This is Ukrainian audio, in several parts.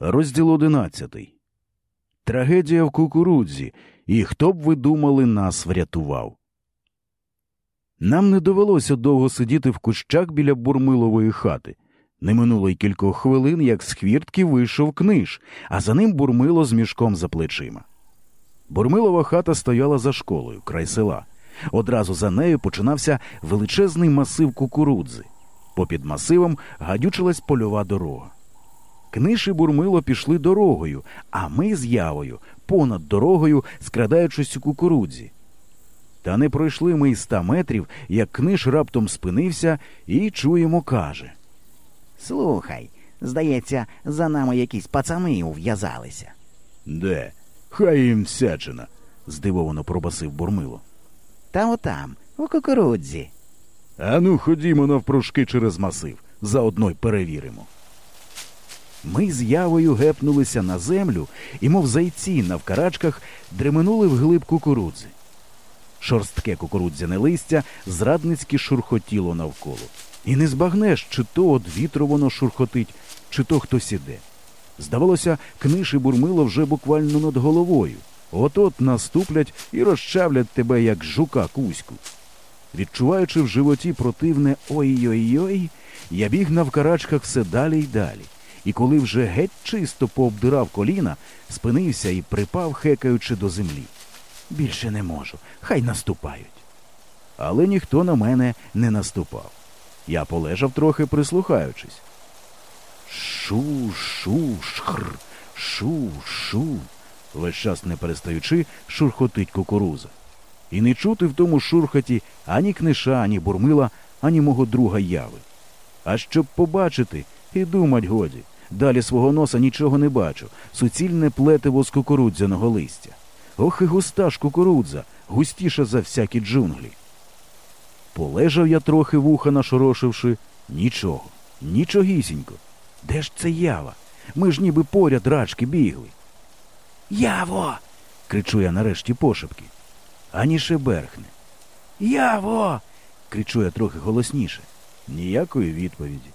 Розділ одинадцятий. Трагедія в кукурудзі. І хто б ви думали, нас врятував. Нам не довелося довго сидіти в кущах біля бурмилової хати. Не минуло й кількох хвилин, як з хвіртки вийшов книж, а за ним бурмило з мішком за плечима. Бурмилова хата стояла за школою, край села. Одразу за нею починався величезний масив кукурудзи. Попід масивом гадючилась польова дорога. Книж і бурмило пішли дорогою, а ми з явою понад дорогою, скрадаючись у кукурудзі. Та не пройшли ми й ста метрів, як книж раптом спинився і чуємо, каже. Слухай, здається, за нами якісь пацани ув'язалися. Де? Хай їм всячина, здивовано пробасив бурмило. Та отам, у кукурудзі. Ану, ходімо навпрошки через масив, заодно й перевіримо. Ми з явою гепнулися на землю і, мов зайці навкарачках, дременули вглиб кукурудзи. Шорстке кукурудзяне листя зрадницьки шурхотіло навколо. І не збагнеш, чи то од вітру воно шурхотить, чи то хтось іде. Здавалося, книж і бурмило вже буквально над головою. От-от наступлять і розчавлять тебе, як жука кузьку. Відчуваючи в животі противне ой-ой-ой, я біг навкарачках все далі й далі. І коли вже геть чисто пообдирав коліна, спинився і припав, хекаючи до землі. Більше не можу, хай наступають. Але ніхто на мене не наступав. Я полежав трохи, прислухаючись. Шу, шу, шхр, шу, шу. Весь час не перестаючи, шурхотить кукуруза. І не чути в тому шурхоті ані книша, ані бурмила, ані мого друга яви. А щоб побачити, і думать годі. Далі свого носа нічого не бачу, суцільне плетиво з кукурудзяного листя. Ох і густа ж кукурудза, густіша за всякі джунглі. Полежав я трохи вуха нашорошивши, нічого, нічогісінько. Де ж це ява? Ми ж ніби поряд рачки бігли. Яво. кричу я нарешті пошепки. Ані шеберхне. Яво. кричу я трохи голосніше. Ніякої відповіді.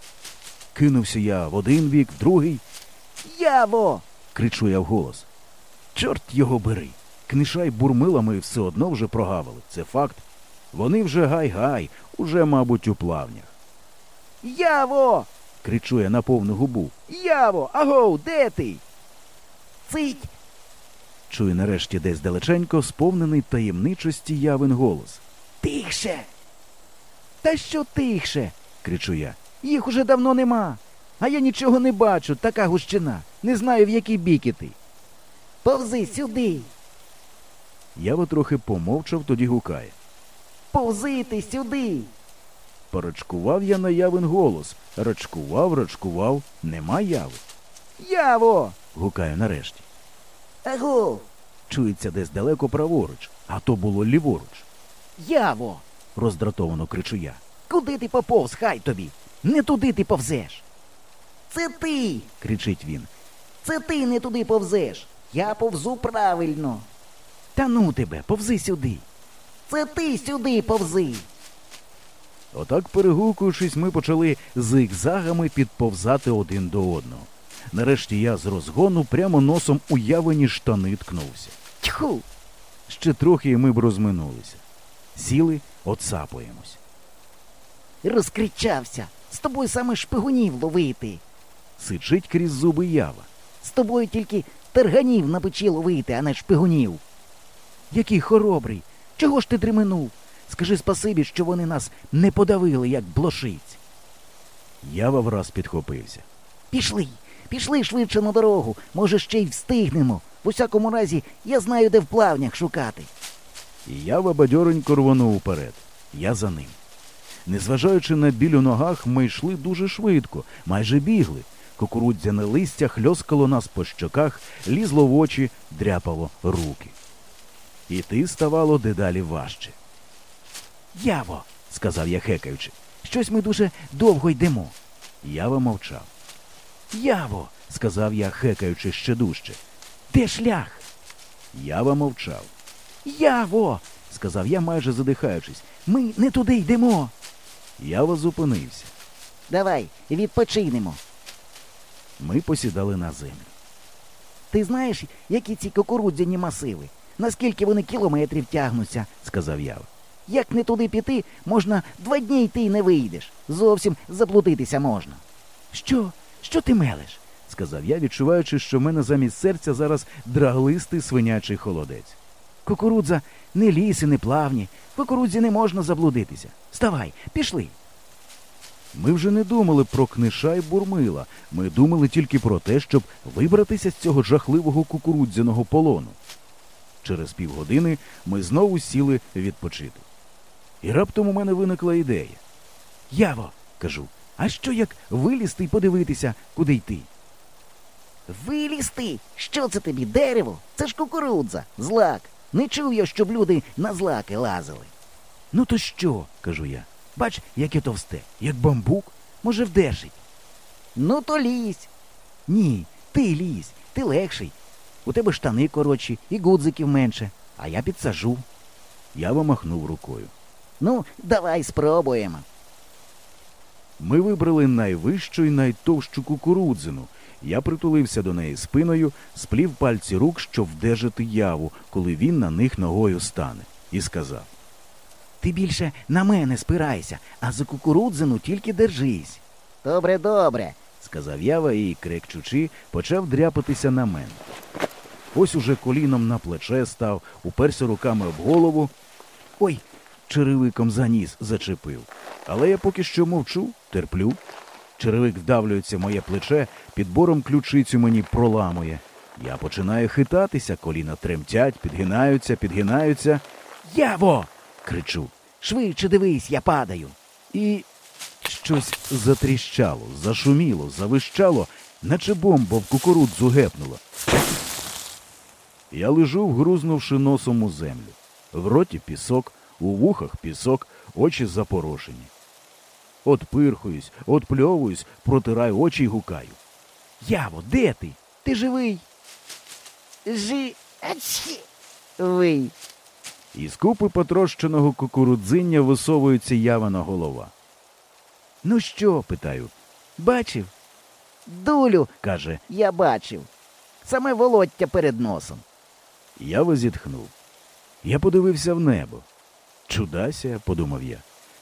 Кинувся я в один бік, в другий. Яво! кричу я вголос. Чорт його бери. Книша й бурмила ми все одно вже прогавили. Це факт. Вони вже гай-гай, уже, мабуть, у плавнях. Яво! кричу я на повну губу. Яво! Агов, де ти? Цить! Чую нарешті десь далеченько сповнений таємничості явин голос. Тихше! Та що тихше? кричу я. Їх уже давно нема. А я нічого не бачу, така гущина. Не знаю, в який бік іти. Повзи сюди. Ява трохи помовчав, тоді гукає. Повзи ти сюди. Порочкував я на явин голос. Рочкував, рочкував, нема яви. Яво! Гукаю нарешті. Агов! Чується десь далеко праворуч, а то було ліворуч. Яво! роздратовано кричу я. Куди ти поповз, хай тобі? Не туди ти повзеш. Це ти. кричить він. Це ти не туди повзеш. Я повзу правильно. Та ну тебе, повзи сюди. Це ти сюди повзи. Отак, перегукуючись, ми почали зигзагами підповзати один до одного. Нарешті я з розгону прямо носом у штани ткнувся. Тьху. Ще трохи ми б розминулися. Сіли, оцапуємось. Розкричався. З тобою саме шпигунів ловити. Сичить крізь зуби ява. З тобою тільки тарганів на печі ловити, а не шпигунів. Який хоробрий. Чого ж ти дременув? Скажи спасибі, що вони нас не подавили, як блошиць. Ява враз підхопився. Пішли, пішли швидше на дорогу. Може, ще й встигнемо. В усякому разі, я знаю, де в плавнях шукати. І ява бадьоренько рвонув уперед. Я за ним. Незважаючи на біль у ногах, ми йшли дуже швидко, майже бігли. Кукурудзяне листя хльоскало нас по щоках, лізло в очі, дряпало руки. Іти ставало дедалі важче. Яво, сказав я хекаючи. щось ми дуже довго йдемо. Ява мовчав. Яво, Сказав я, хекаючи ще дужче. де шлях? Ява мовчав. Яво, сказав я, майже задихаючись. Ми не туди йдемо. Ява зупинився. Давай, відпочинемо. Ми посідали на землю. Ти знаєш, які ці кукурудзяні масиви? Наскільки вони кілометрів тягнуться, сказав Ява. Як не туди піти, можна два дні йти і не вийдеш. Зовсім заплутитися можна. Що? Що ти мелеш? сказав я, відчуваючи, що в мене замість серця зараз драглистий свинячий холодець. Кукурудза не ліс і не плавні. В кукурудзі не можна заблудитися. Вставай, пішли. Ми вже не думали про книша й бурмила. Ми думали тільки про те, щоб вибратися з цього жахливого кукурудзяного полону. Через півгодини ми знову сіли відпочити. І раптом у мене виникла ідея. Яво, Кажу, а що як вилізти й подивитися, куди йти? Вилізти? Що це тобі? Дерево? Це ж кукурудза, злак. Не чув я, щоб люди на злаки лазили. Ну то що? кажу я. Бач, яке товсте, як бамбук, може, вдержить. Ну то лізь. Ні, ти лізь, ти легший. У тебе штани коротші і гудзиків менше, а я підсажу. Я вимахнув рукою. Ну, давай спробуємо. Ми вибрали найвищу і найтовщу кукурудзину. Я притулився до неї спиною, сплів пальці рук, щоб вдержати яву, коли він на них ногою стане, і сказав. Ти більше на мене спирайся, а за кукурудзину тільки держись. Добре, добре. сказав Ява і, крекчучи, почав дряпатися на мене. Ось уже коліном на плече став, уперся руками об голову. Ой, черевиком за ніс зачепив. Але я поки що мовчу, терплю. Черевик вдавлюється в моє плече, підбором ключицю мені проламує. Я починаю хитатися, коліна тремтять, підгинаються, підгинаються. Яво! Кричу. Швидше дивись, я падаю. І щось затріщало, зашуміло, завищало, наче бомба в кукурудзу гепнула. Я лежу, вгрузнувши носом у землю. В роті пісок, у вухах пісок, очі запорошені. От пирхуюсь, от пльовуюсь, протираю очі й гукаю. Яво, де ти? Ти живий? Жи. Вий. Із купи потрощеного кукурудзиння висовується явана голова. Ну що? Питаю, Бачив? Дулю, каже, я бачив. Саме волоття перед носом. Ява зітхнув. Я подивився в небо. Чудася, подумав я.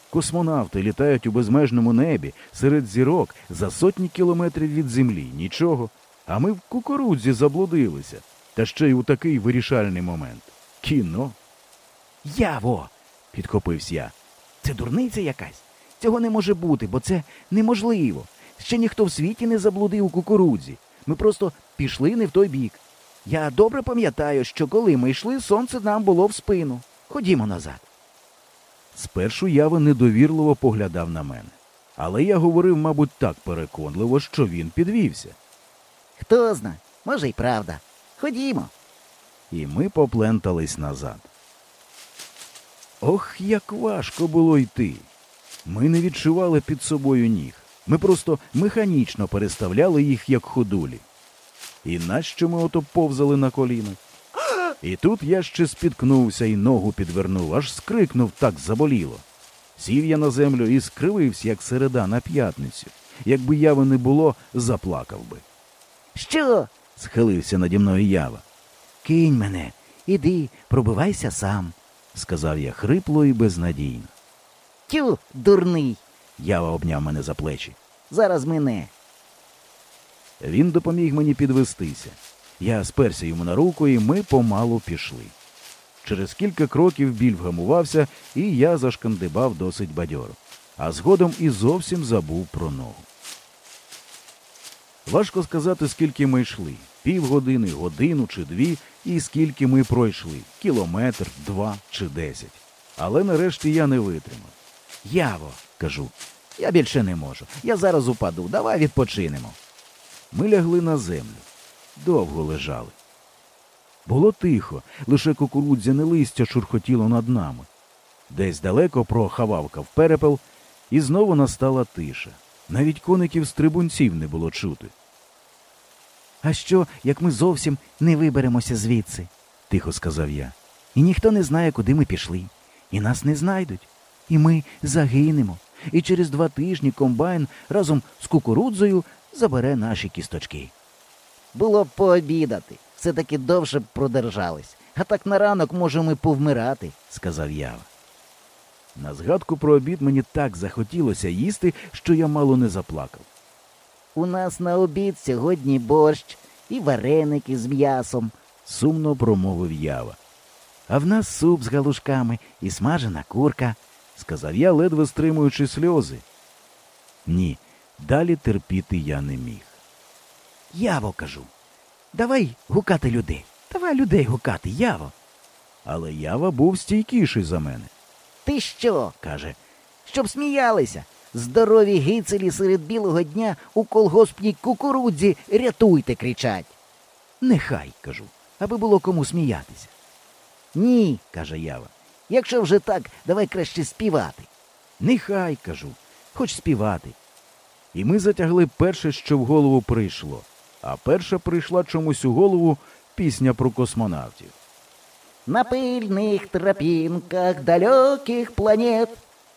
Космонавти літають у безмежному небі серед зірок за сотні кілометрів від землі. Нічого. А ми в кукурудзі заблудилися. Та ще й у такий вирішальний момент. Кіно. Яво! підхопився я. Це дурниця якась. Цього не може бути, бо це неможливо. Ще ніхто в світі не заблудив у кукурудзі. Ми просто пішли не в той бік. Я добре пам'ятаю, що коли ми йшли, сонце нам було в спину. Ходімо назад. Спершу ява недовірливо поглядав на мене. Але я говорив, мабуть, так переконливо, що він підвівся. Хто зна, може й правда. Ходімо. І ми поплентались назад. Ох, як важко було йти. Ми не відчували під собою ніг. Ми просто механічно переставляли їх, як ходулі. І нащо ми ото повзали на колінах? І тут я ще спіткнувся і ногу підвернув, аж скрикнув так заболіло. Сів я на землю і скривився, як середа на п'ятницю. Якби яви не було, заплакав би. Що? Схилився наді мною ява. Кинь мене, іди, пробивайся сам. сказав я хрипло і безнадійно. Тю, дурний. Ява обняв мене за плечі. Зараз мене. Він допоміг мені підвестися. Я сперся йому на руку, і ми помалу пішли. Через кілька кроків біль вгамувався, і я зашкандибав досить бадьоро, а згодом і зовсім забув про ногу. Важко сказати, скільки ми йшли півгодини, годину чи дві, і скільки ми пройшли кілометр, два чи десять. Але нарешті я не витримав. Яво, Кажу, я більше не можу. Я зараз упаду. Давай відпочинемо. Ми лягли на землю. Довго лежали. Було тихо, лише кукурудзяне листя шурхотіло над нами. Десь далеко прохававкав перепел, і знову настала тиша. Навіть коників стрибунців не було чути. А що, як ми зовсім не виберемося звідси? Тихо сказав я. І ніхто не знає, куди ми пішли. І нас не знайдуть. І ми загинемо. І через два тижні комбайн разом з кукурудзою забере наші кісточки. Було б пообідати. Все-таки довше б продержались. А так на ранок можемо і повмирати, сказав Ява. На згадку про обід мені так захотілося їсти, що я мало не заплакав. У нас на обід сьогодні борщ і вареники з м'ясом, Сумно промовив Ява. а в нас суп з галушками і смажена курка. Сказав я, ледве стримуючи сльози. Ні, далі терпіти я не міг. Яво кажу. Давай гукати людей. Давай людей гукати, Яво. Але Ява був стійкіший за мене. Ти що? каже. Щоб сміялися. Здорові гицелі серед білого дня у колгоспній кукурудзі рятуйте, кричать. Нехай, кажу, аби було кому сміятися. Ні, каже Ява. Якщо вже так, давай краще співати. Нехай, кажу, хоч співати. І ми затягли перше, що в голову прийшло. А перша прийшла чомусь у голову пісня про космонавтів. На пильних тропінках далеких планет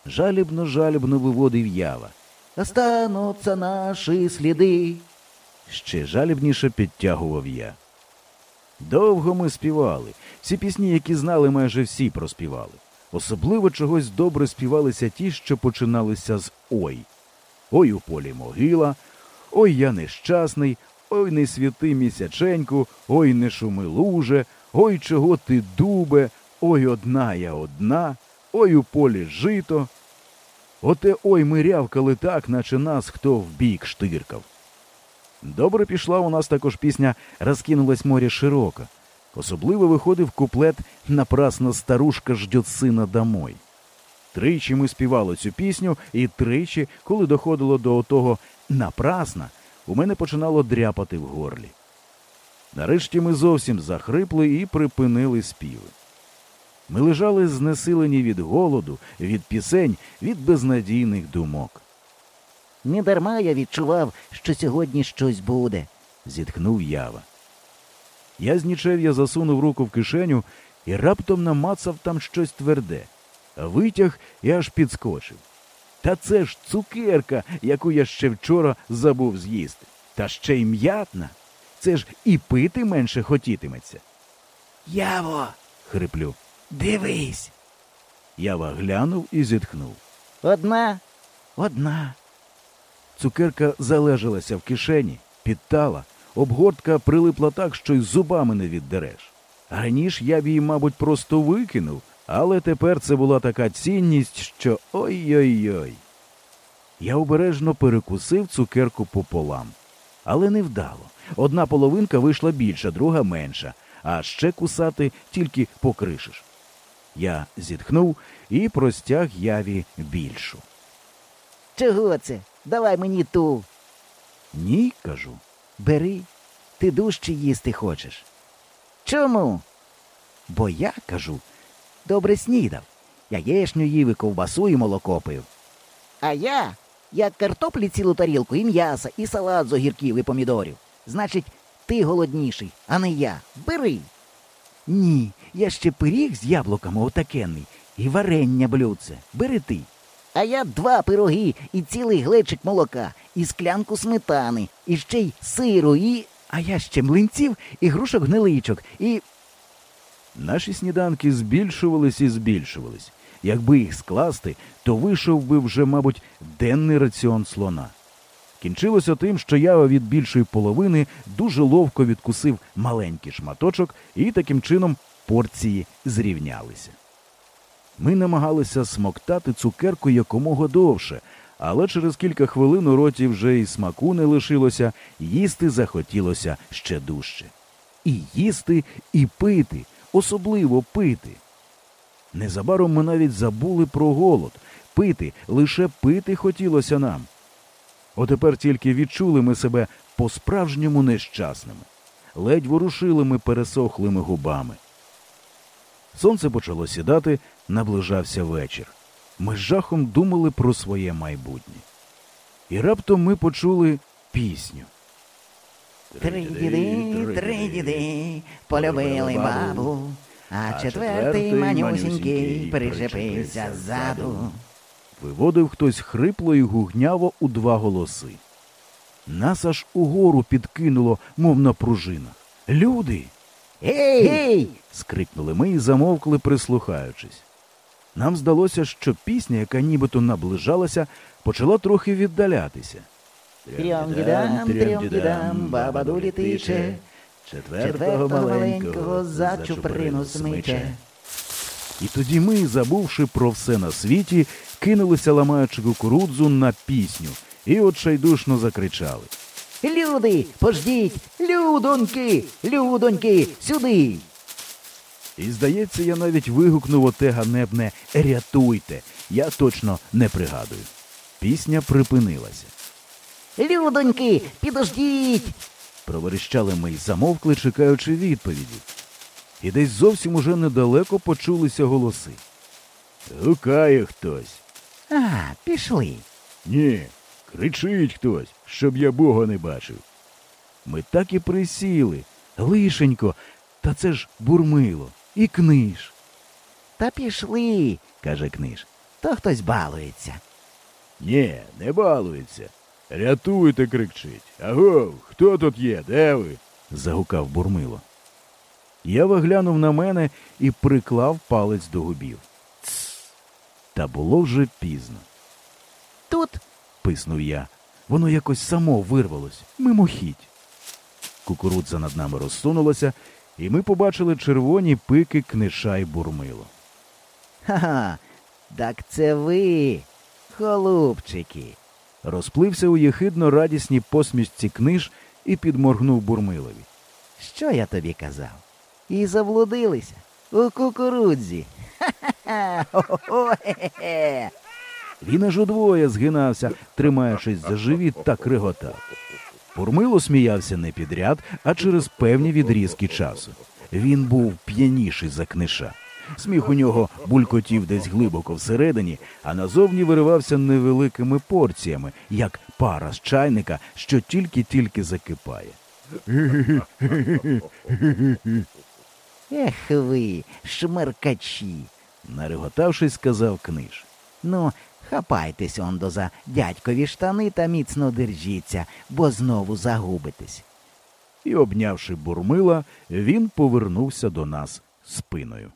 Жалібно жалібно виводив ява. остануться наші сліди. Ще жалібніше підтягував я. Довго ми співали. Всі пісні, які знали, майже всі проспівали. Особливо чогось добре співалися ті, що починалися з Ой. Ой у полі могила, ой я нещасний, ой не світи місяченьку, ой не шуми луже, ой чого ти дубе, ой одна я одна, ой у полі жито. Оте ой ми рявкали так, наче нас хто в бік штиркав. Добре пішла у нас також пісня Розкинулось море широко. Особливо виходив куплет Напрасно старушка ждет сина домой. Тричі ми співали цю пісню, і тричі, коли доходило до отого напрасно, у мене починало дряпати в горлі. Нарешті ми зовсім захрипли і припинили співи. Ми лежали знесилені від голоду, від пісень, від безнадійних думок. Недарма я відчував, що сьогодні щось буде. зітхнув ява. Я з нічев'я засунув руку в кишеню і раптом намацав там щось тверде, витяг і аж підскочив. Та це ж цукерка, яку я ще вчора забув з'їсти. Та ще й м'ятна. Це ж і пити менше хотітиметься. Яво, хриплю. дивись. Ява глянув і зітхнув. Одна, одна. Цукерка залежалася в кишені, підтала, обгортка прилипла так, що й зубами не віддереш. Раніше я б її, мабуть, просто викинув, але тепер це була така цінність, що ой-ой-ой. Я обережно перекусив цукерку пополам. Але не вдало. Одна половинка вийшла більша, друга менша, а ще кусати тільки покришиш. Я зітхнув і простяг яві більшу. Чого це? Давай мені ту. Ні, кажу. Бери, ти дужче їсти хочеш. Чому? Бо я кажу, добре снідав. Яєшню їв і ковбасу і молоко пив. А я, я картоплі цілу тарілку, і м'яса, і салат з огірків і помідорів. Значить, ти голодніший, а не я. Бери. Ні, я ще пиріг з яблуками отакенний і варення блюдце. Бери ти. А я два пироги і цілий глечик молока, і склянку сметани, і ще й сиру, і. А я ще млинців і грушок гниличок, і. Наші сніданки збільшувались і збільшувались. Якби їх скласти, то вийшов би вже, мабуть, денний раціон слона. Кінчилося тим, що я від більшої половини дуже ловко відкусив маленький шматочок, і таким чином порції зрівнялися. Ми намагалися смоктати цукерку якомога довше, але через кілька хвилин у роті вже і смаку не лишилося, їсти захотілося ще дужче. І їсти, і пити, особливо пити. Незабаром ми навіть забули про голод. Пити, лише пити хотілося нам. Отепер тільки відчули ми себе по-справжньому нещасними. Ледь ворушили ми пересохлими губами. Сонце почало сідати, наближався вечір. Ми з жахом думали про своє майбутнє. І раптом ми почули пісню. Три діди, три діди полюбили бабу, а четвертий манюсінький причепився ззаду. Виводив хтось хрипло і гугняво у два голоси. Нас аж угору підкинуло, мов на пружинах. Люди. Гей! Гей! скрикнули ми і замовкли, прислухаючись. Нам здалося, що пісня, яка нібито наближалася, почала трохи віддалятися. Трьом-дідам, трьом-дідам, баба дулі тиче, четвертого маленького за чуприну смиче. І тоді ми, забувши про все на світі, кинулися, ламаючи кукурудзу на пісню, і отчайдушно закричали. Люди, пождіть! Людоньки! Людоньки! Сюди! І, здається, я навіть вигукнув оте ганебне Рятуйте. Я точно не пригадую. Пісня припинилася. Людоньки, підождіть! Проверещали ми й замовкли, чекаючи відповіді. І десь зовсім уже недалеко почулися голоси. Гукає хтось. А, пішли. Ні, кричить хтось, щоб я Бога не бачив. Ми так і присіли. Лишенько, та це ж бурмило. І книж. Та пішли, каже книж. То хтось балується. Ні, не балується. Рятуйте, кричить. Агов, хто тут є? Де ви? загукав бурмило. Я виглянув на мене і приклав палець до губів. Цс. Та було вже пізно. Тут писнув я. Воно якось само вирвалось, мимохідь. Кукурудза над нами розсунулася, і ми побачили червоні пики книша й бурмило. Ха-ха, так це ви, голубчики. Розплився у єхидно радісній посмішці книж і підморгнув бурмилові. Що я тобі казав? І заблудилися у кукурудзі. Ха-ха-ха. Він аж удвоє згинався, тримаючись за живіт та криготав. Бурмило сміявся не підряд, а через певні відрізки часу. Він був п'яніший за книша. Сміх у нього булькотів десь глибоко всередині, а назовні виривався невеликими порціями, як пара з чайника, що тільки-тільки закипає. Ех ви, шмеркачі. Нареготавшись, сказав книж. Ну, хапайтесь ондо за дядькові штани та міцно держіться, бо знову загубитесь. І, обнявши бурмила, він повернувся до нас спиною.